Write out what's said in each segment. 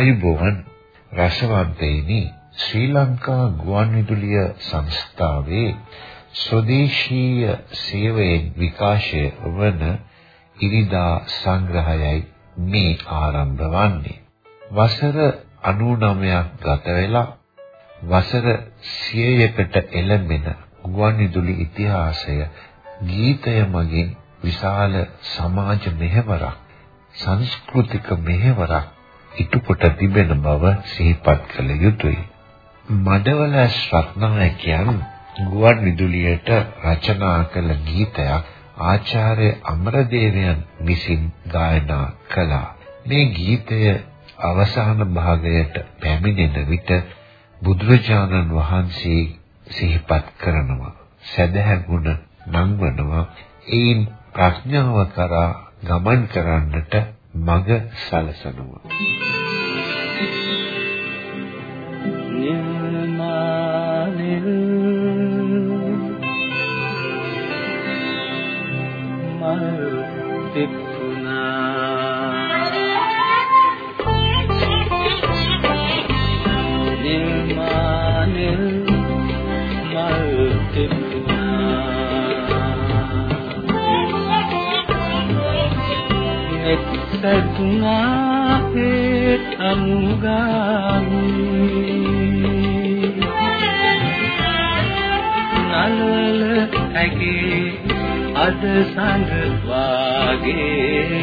ආයුබෝවන් රසවන්තයිනි ශ්‍රී ලංකා ගුවන්විදුලිය සංස්ථාවේ ස්වදේශීය සේවයෙන් විකාශය වන ඉරිදා සංග්‍රහයයි මේ ආරම්භ වන්නේ. වසර 99ක් ගත වෙලා වසර 100කට එළඹෙන ගුවන්විදුලි ඉතිහාසය ගීතය මගින් විශාල සමාජ මෙහෙවරක් සංස්කෘතික මෙහෙවරක් ඉටුකොට තිබෙන බව සිහිපත් කළ යුතුයි. මඩවල රත්නායකයන් ගුවන් විදුලියට රචනා කළ ගීතයක් ආචාර්ය අමරදේවයන් විසින් ගායනා කළා. මේ ගීතය අවසාන භාගයට පැමිණෙන විට බුදුරජාණන් වහන්සේ සිහිපත් කරනවා. සදහැ ගුණ නංවනවා. ඒන් ප්‍රඥාව කරා ගමන් කරන්නට මඟ සලසනවා. අද සඳ වාගේ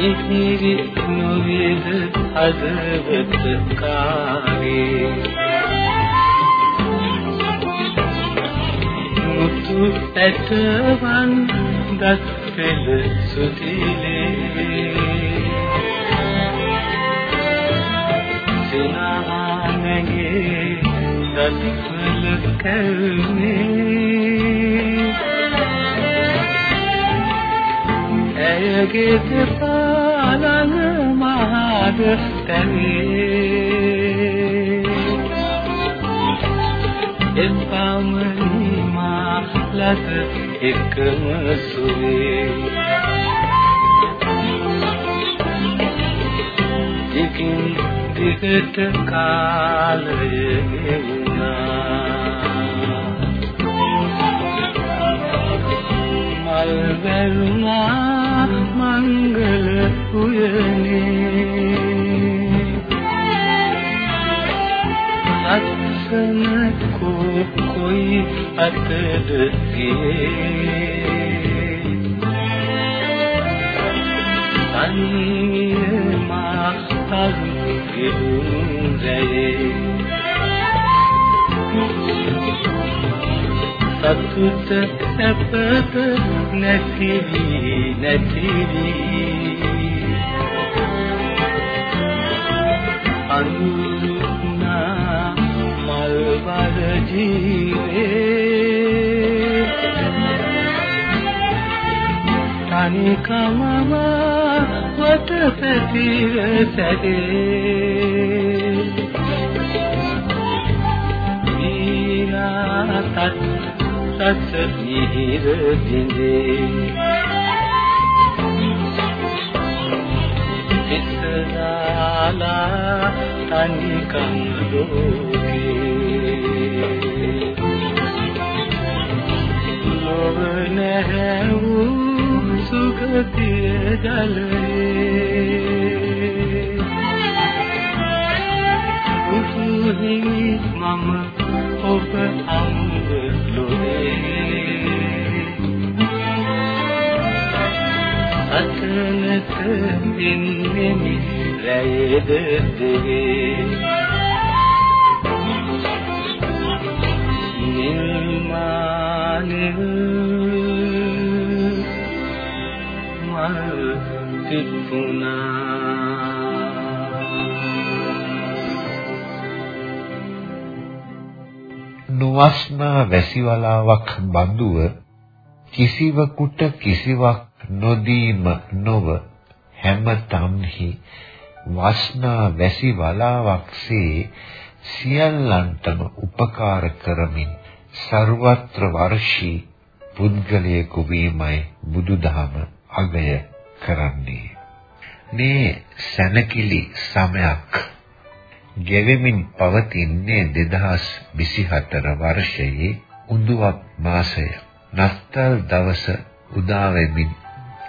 ඉහිරි නොවේද හදවත කාගේ මුතු ඇටවන් දත් පෙළ කල්නේ ඇයගේ දෙපාලන මහද තනේ එපමණි මා ලද එකම සුවේ. දිගින් දිගට කාලය ගෙවුණා මල් වැරුණා මංගල උයනේ. ලස්සන කොයි අතද තනිය මා හරු ගෙදුරේ සතුට සැපත නැතිවි නැතිවි අනුරුනා මල්වර ජීවේ. තනිකමම වත පැතිර සැදේ. වීරාතත් සත් නිහිර දිඳේ ඉස්සරාලා තනිකම් ලෝකේ ලොව නැහැවූ සුගතිය ජලයේ අතනක ඉන්නෙමි රැයද දෙවේ. පෙල් මල් තිබුණා නොවස්නා වැසිවලාවක් බඳුව කිසිවකුට කිසිවක් නොදීම නොව හැම තම්හි වස්නා වැසිවලාවක්සේ සියල්ලන්ටම උපකාර කරමින් ਸਰවත්‍ර වර්ෂී පුද්ගලයෙකු වීමයි බුදුදහම අගය කරන්නේ. මේ සැනකිලි සමයක් ගෙවෙමින් පවතින්නේ 2024 වර්ෂයේ උඳුවක් මාසය. නත්තල් දවස උදා වෙමින්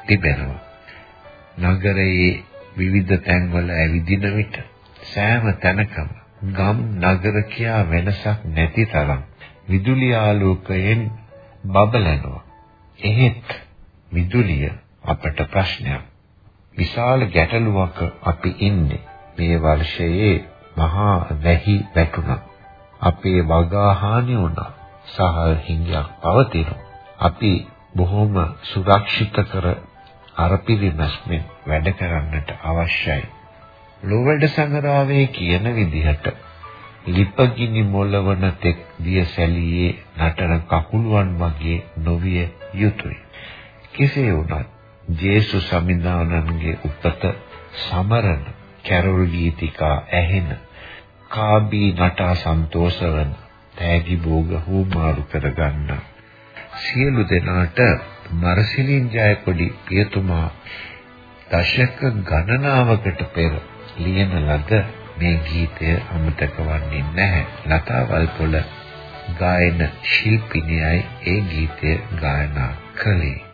තිබෙනවා. නගරයේ විවිධ තැන්වල ඇවිදින විට සෑම තැනකම ගම් නගර කියා වෙනසක් නැති තරම් විදුලි ආලෝකයෙන් බබලනවා. එහෙත් විදුලිය අපට ප්‍රශ්නයක්. විශාල ගැටලුවක අපි ඉන්නේ. මේ වර්ෂයේ මහා වැහි වැටුණා. අපේ වගා හානි වුණා. සහ හිඟයක් පවතිනවා. අපි බොහොම සුරක්ෂිත කර අරපිරිමස්මෙන් වැඩ කරන්නට අවශ්‍යයි. ලෝවැඩ සංග්‍රහයේ කියන විදිහට ලිපගිනි මොළවන තෙක් දිය සැලියේ නටන කකුළුවන් වගේ නොවිය යුතුය. කෙසේ වුණත් ජේසු සමිඳානන්ගේ උපත සමරන කැරොල් ගීතිකා ඇහෙන කාබී නටා සන්තෝෂ වන තෑගි භෝග හුමාරු කරගන්න සියලු දෙනාට මරසිලින් ජයකොඩි පියතුමා දශක ගණනාවකට පෙර ලියන ලද මේ ගීතය අමතක වන්නේ නැහැ. ලතා වල්පොල ගායන ශිල්පිනියයි ඒ ගීතය ගායනා කළේ.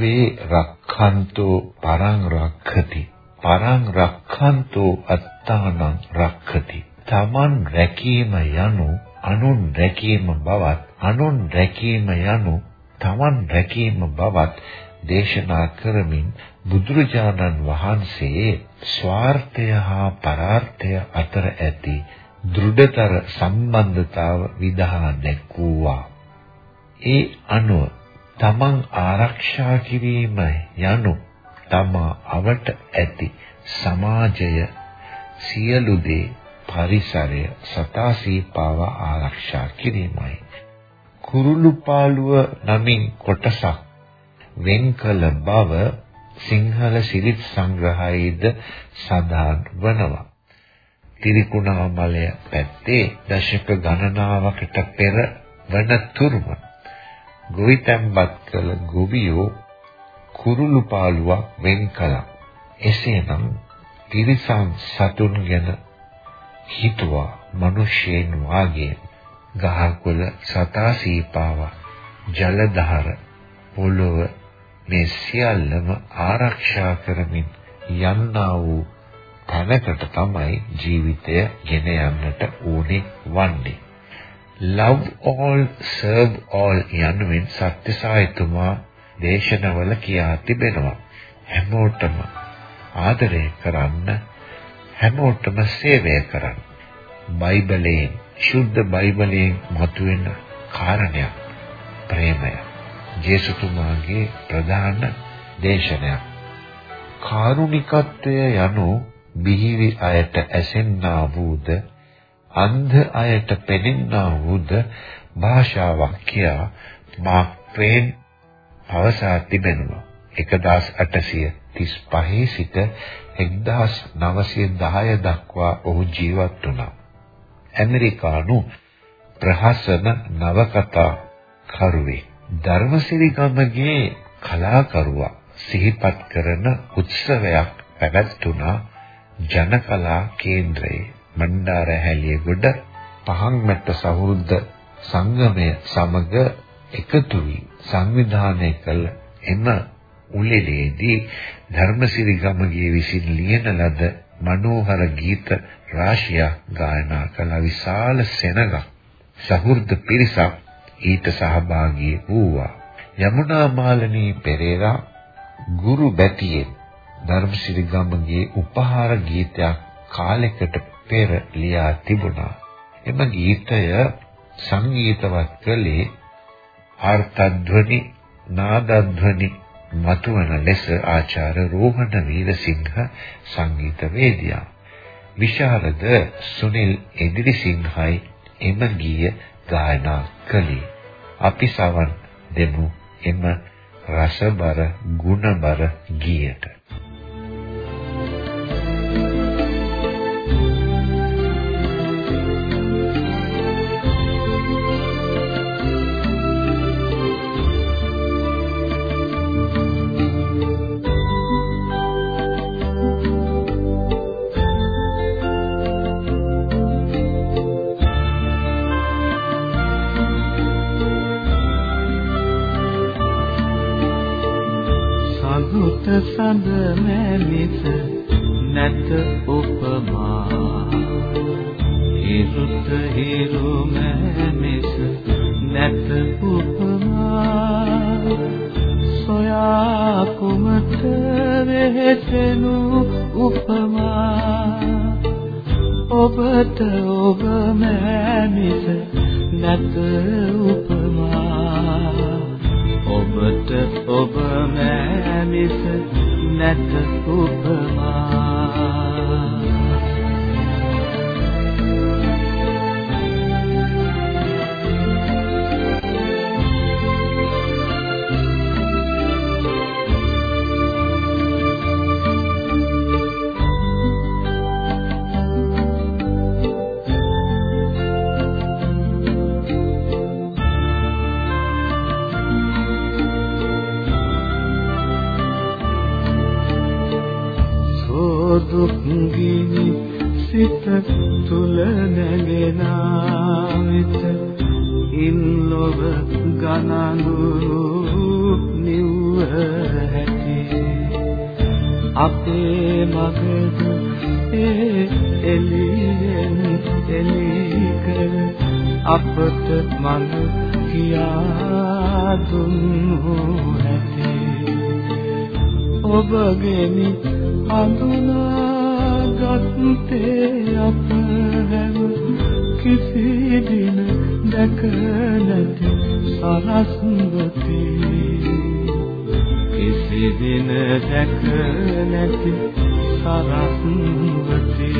භික්ඛවේ රක්ඛන්තෝ පරං රක්ඛති පරං රක්ඛන්තෝ අත්තානං රක්ඛති තමන් රැකීම යනු අනුන් රැකීම බවත් අනුන් රැකීම යනු තමන් රැකීම බවත් දේශනා කරමින් බුදුරජාණන් වහන්සේ ස්වార్థය හා පරාර්ථය අතර ඇති දෘಢතර සම්බන්ධතාව විදහා දැක්වුවා. ඒ අනුව තමන් ආරක්ෂා කිරීම යනු තමා අවට ඇති සමාජය සියලු දේ පරිසරය සතා සීපාව ආරක්ෂා කිරීමයි. කුරුළුපාලුව නමින් කොටසක් වෙන් කළ බව සිංහල සිරිත් සංග්‍රහයේද සඳහන් වනවා. තිරිකුණාමලය පැත්තේ දශක ගණනාවකට පෙර වන තුරුම ගොවිතැන්පත් කළ ගොවියෝ කුරුළු පාළුවක් වෙන් කළා. එසේනම් තිරිසන් සතුන් ගැන හිතුවා මිනිසෙන් වාගේ ගහකොළ සතා සීපාව ජලධාර පොළොව මේ සියල්ලම ආරක්ෂා කරමින් යන්නා වූ තැනකට තමයි ජීවිතය ගෙන යන්නට ඕනේ වන්නේ. Love all serve all යනුවෙන් සත්‍යසායතුමා දේශනවල කියා තිබෙනවා. හැමෝටම ආදරය කරන්න හැමෝටම සේවය කරන්න. බයිබලයෙන් ශුද්ධ බයිබලයෙන් මතුවෙන කාරණයක් ප්‍රේමය. ජේසුතුමාගේ ප්‍රධාන දේශනයක්. කාරුණිකත්වය යනු බිහිවි අයට ඇසෙන්නා වූද අන්ධ අයට පෙනෙන්නා වූද භාෂාවක් කියා මාක් ට්වේන් පවසා තිබෙනවා 1835 සිට 1910 දක්වා ඔහු ජීවත් වුණා. ඇමරිකානු ප්‍රහසන නවකතා කරුවේ ධර්මසිරි ගමගේ කලාකරුවා සිහිපත් කරන උත්සවයක් පැවැත්වුණා ජනකලා කේන්ද්‍රයේ මණ්ඩාර හැලියගොඩ පහන්මැට්ට සහෘද සංගමය සමග එකතු වී සංවිධානය කළ එම උළෙලේදී ධර්මසිරි ගමගේ විසින් ලියන ලද මනෝහර ගීත රාශියක් ගායනා කළ විශාල සෙනඟක් සහෘද පිරිසක් ඊට සහභාගී වූවා. යමුනා මාලනී පෙරේරා ගුරු බැතියෙන් ධර්මසිරි ගමගේ උපහාර ගීතයක් කාලයකට පෙර ලියා තිබුණා. එම ගීතය සංගීතවත් කළේ ආර්තධ්වනි නාදධ්වනි මතුවන ලෙස ආචාර්ය රෝහණ වීරසිංහ සංගීතවේදියා. විශාරද සුනිල් එදිරිසිංහයි එම ගීය ගායනා කළේ. අපි සවන් දෙමු එම රසබර ගුණබර ගීයට. සඳ මැමිස නැත උපමා. හිරුත හිරු මැමිස නැත උපමා. සොයා කුමත වෙහෙසෙනු උපමා. ඔබට ඔබ දුක් ගිනි සිත තුල නැගෙන විට ඉන් ලොව ගණනු නිව හැටි. අපේ මගද ඒ එළියෙන් එළි කර අපට මඟ කියා දුන්නු හැටි. ඔබගෙනි හඳුනාගත්තේ අප හැම කිසි දින දැක නැති සරස්වති. කිසි දින දැක නැති සරස්වති.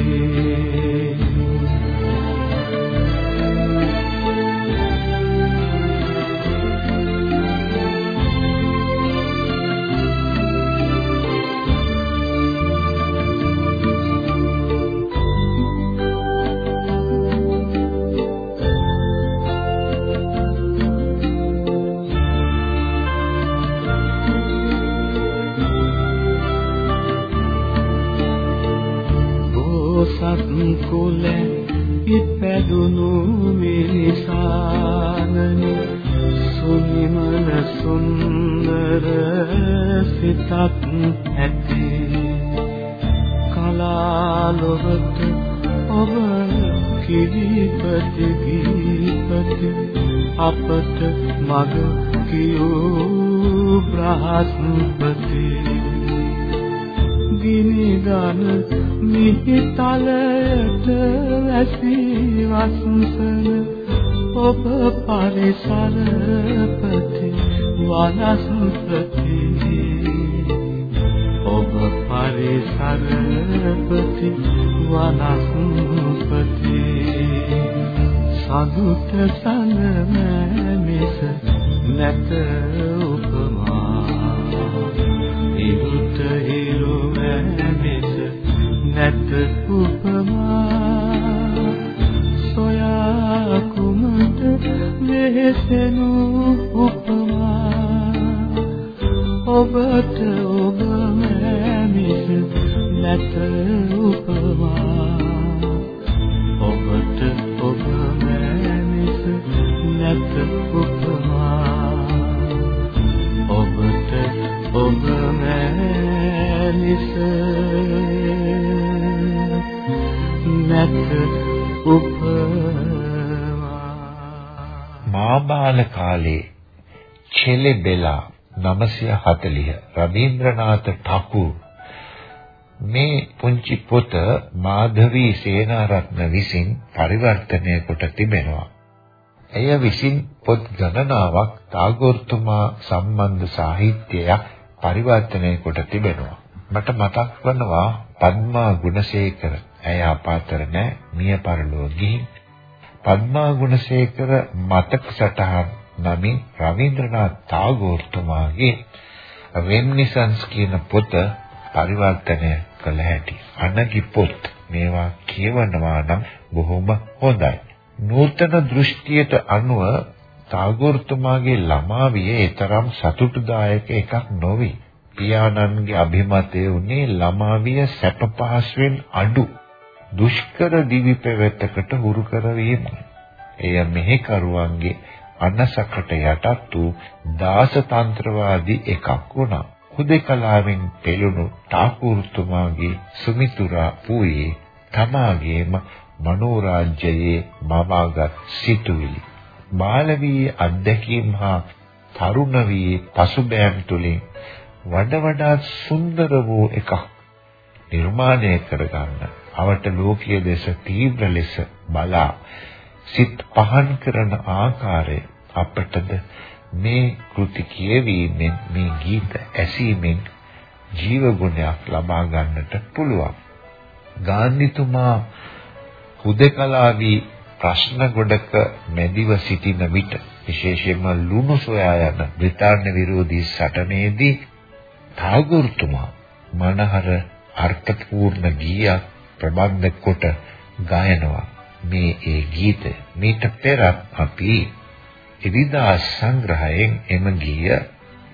තලයට වැසි වස්සන ඔබ පරිසරපති වනස්පති ඔබ පරිසරපති වනස්පති සදුට සනම මිස නැත උපමා. ඉරුත හිරු මිස නැත උපමා සොයා කුමට වෙහෙසෙනු උපමා? ඔබට ඔබ මැමිස නැත උපමා. ඔබට ඔබ මැමිස නැත උපමා. ඔබට ඔබ මැමිස මා බාල කාලේ චෙලෙබෙලා 940 රවීන්ද්‍රනාථ ఠාකූර් මේ පුංචි පොත මාධවී සේනාරත්න විසින් පරිවර්තනය කොට තිබෙනවා. එය විසින් පොත් ගණනාවක් ටාගෝර්තුමා සම්බන්ධ සාහිත්‍යයක් පරිවර්තනය කොට තිබෙනවා. මට මතක් වනවා පද්මා ගුණසේකර ඇය අපාතර නැහැ මිය පරලෝ ගිහින් පද්මා ගුණසේකර මතක සටහන් නමින් රවීන්ද්‍රනාත් tagore තුමාගේ රෙම්නිසන්ස් කියන පොත පරිවර්තනය කළ හැටි. අනගි පොත් මේවා කියවනවා නම් බොහොම හොඳයි. නූතන දෘෂ්ටියට අනුව tagore තුමාගේ ළමාවිය ඊතරම් සතුටුදායක එකක් නොවේ. පියාණන්ගේ අභිමතය උනේ ළමාවිය සැප පහසුවෙන් අඩු දුෂ්කර දිවි පෙවතකට හුරු කරවීම. එය මෙහෙකරුවන්ගේ අනසකට යටත් වූ දාස තන්ත්‍රවාදී එකක් වුණා. හුදේකලාවෙන් පෙළුණු ටාකූර්තුමාගේ සුමිතුරා පූයේ තමාගේම මනෝරාජ්‍යයේ මවාගත් සිතුවිලි. බාලවී අධ්‍යක්ීම් හා තරුණ වී පසුබෑම් තුලින් වඩ වඩාත් සුන්දර වූ එකක් නිර්මාණය කරගන්න අවට ලෝකීය දේශ තීව්‍ර ලෙස බලා සිත් පහන් කරන ආකාරය අපටද මේ කෘති කියවීමෙන් මේ ගීත ඇසීමෙන් ජීව ගුණයක් ලබා ගන්නට පුළුවන්. ගාන්ධිතුමා හුදකලාවී ප්‍රශ්න ගොඩක මැදිව සිටින විට විශේෂයෙන්ම ලුණු සොයා යන බ්‍රිතාන්‍ය විරෝධී සටනේදී තාගෝර්තුමා මනහර අර්ථපූර්ණ ගීයක් ප්‍රබන්ධ කොට ගායනවා. මේ ඒ ගීත මීට පෙර අපි ඉරිදා සංග්‍රහයෙන් එම ගීය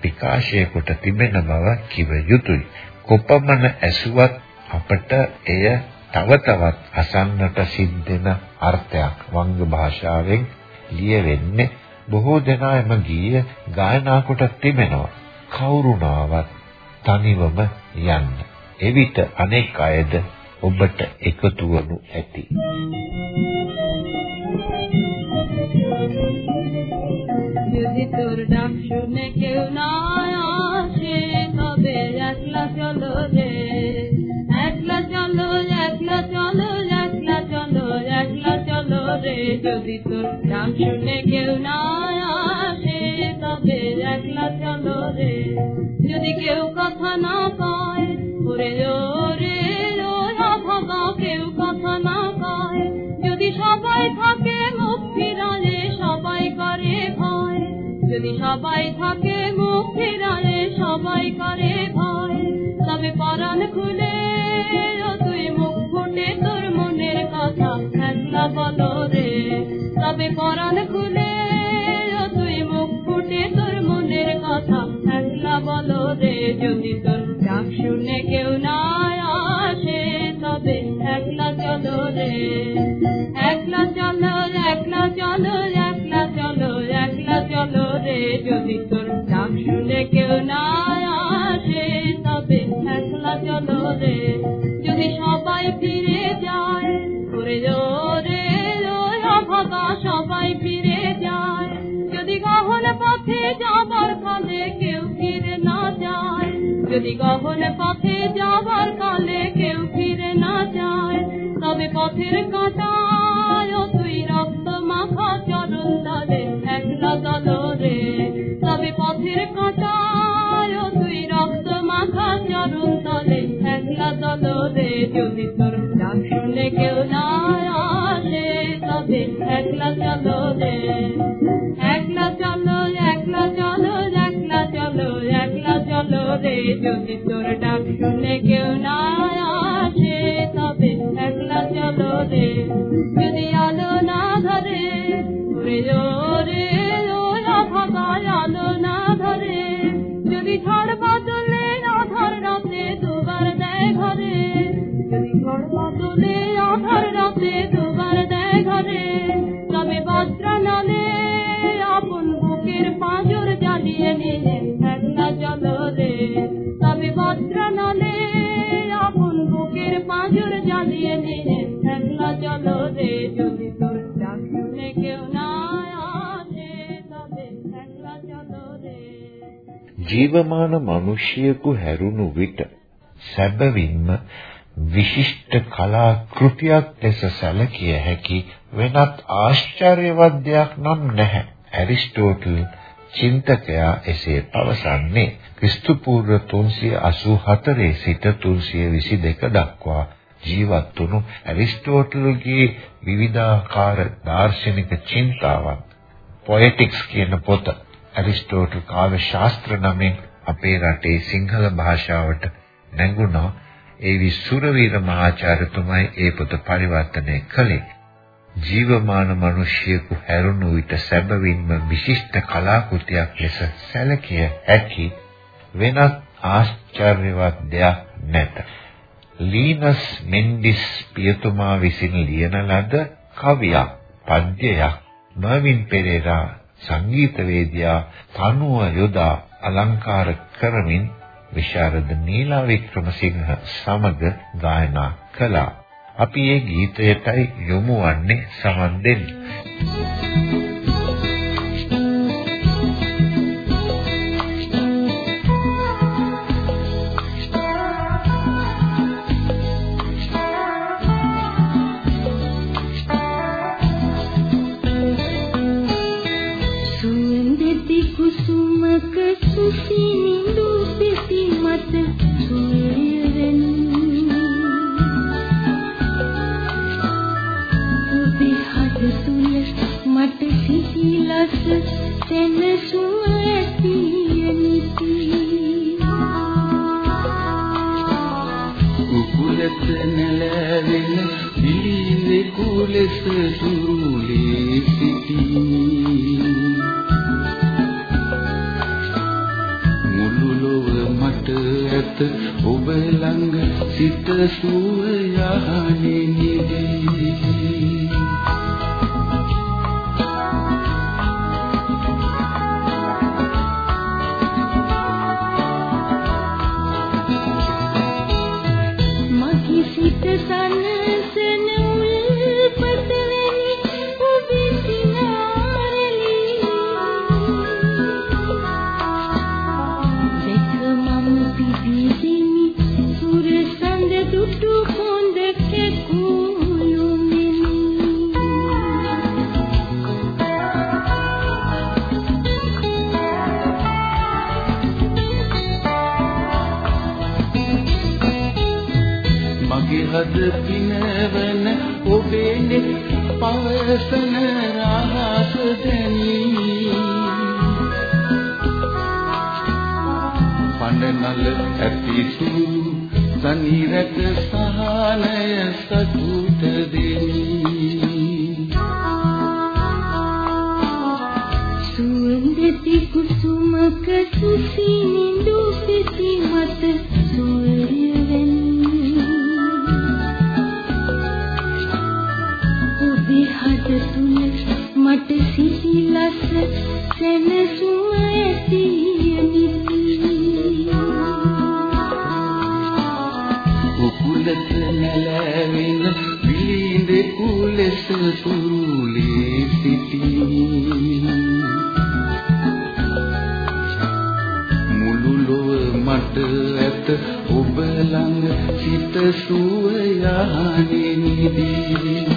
විකාශය කොට තිබෙන බව කිව යුතුය. කොපමණ ඇසුවත් අපට එය තව තවත් අසන්නට සිද්ධෙන අර්ථයක් වංග භාෂාවෙන් ලියවෙන්නේ බොහෝ දෙනා එම ගීය ගායනා කොට තිබෙනවා. කවුරුනාවත් තනිවම යන්න. එවිට අනෙක් අයද ඔබට එකතු වනු ඇති. তোর ডাক শুনে কেউ না আসে তবে একলা চলো রে একলা চলো একলা চলো একলা চলো একলা চলো রে যদি তোর ডাক শুনে কেউ না আসে তবে একলা চলো রে যদি কেউ কথা না কয় ওরে রে যদি সবাই থাকে মুখ ফিরালে, সবাই করে ভয়। তবে পরাণ খুলে তুই মুখ ফুটে তোর মনের কথা একলা বলো রে। তবে পরাণ খুলে তুই মুখ ফুটে তোর মনের কথা একলা বলো রে। যদি তোর ডাক শুনে কেউ না আসে, তবে একলা চলো রে। একলা চলো একলা চলো চলো চলো রে, যদি তোর ডাক শুনে কেউ না আসে, তবে একলা চলো রে। যদি সবাই ফিরে যায়, করে রে ভাবা সবাই ফিরে যায়। যদি গহন পথে যাবার কালে কেউ ফিরে না যায়, যদি গহন পথে যাবার কালে কেউ ফিরে না যায়, তবে পথের কাঁটায় যদি তোর ডাক শুনে কেউ না আসে তবে একলা চলো রে একলা চলো একলা চলো একলা চলো একলা চলো রে যদি ජීවමාන මිනිසියෙකු හැරුණු විට සැබවින්ම විශිෂ්ට කලා කෘතියක් ලෙස සැලකිය හැකි වෙනත් ආශ්චර්යවත් දෙයක් නම් නැහැ. ඇරිස්ටෝටල් චින්තකයා එසේ පවසන්නේ ක්‍රිස්තු පූර්ව 384 සිට 322 දක්වා ජීවත් වුණු ඇරිස්ටෝටල්ගේ විවිධාකාර දාර්ශනික චින්තාවන් පොයටික්ස් කියන පොත ඇරිස්ටෝටල් කාව්‍ය ශාස්ත්‍ර නමින් අපේ රටේ සිංහල භාෂාවට නැඟුණා ඒ විසුරවීර මහාචාර්යතුමයි ඒ පොත පරිවර්තනය කළේ ජීවමාන මිනිසියෙකු හැරුණු විට සැබවින්ම විශිෂ්ට කලාකෘතියක් ලෙස සැලකිය හැකි වෙනත් ආශ්චර්යවත් දෙයක් නැත. ලීනස් මෙන්ඩිස් පියතුමා විසින් ලියන ලද කවියක් පද්‍යයක් මර්වින් පෙරේරා සංගීතවේදියා තනුව යොදා අලංකාර කරමින් විශාරද නීලා වික්‍රමසිංහ සමග ගායනා කළා. අපි මේ ගීතයටයි යොමු වන්නේ සමන් දෙන්න. සුන්දති සහනය සතුට දෙමි කුලෙස සුරුලේ සිටී. මුළු ලොව මට ඇත ඔබ ළඟ සිත සුව යහනේ නිදී.